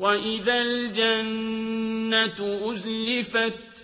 وَإِذَا الْجَنَّةُ أُزْلِفَتْ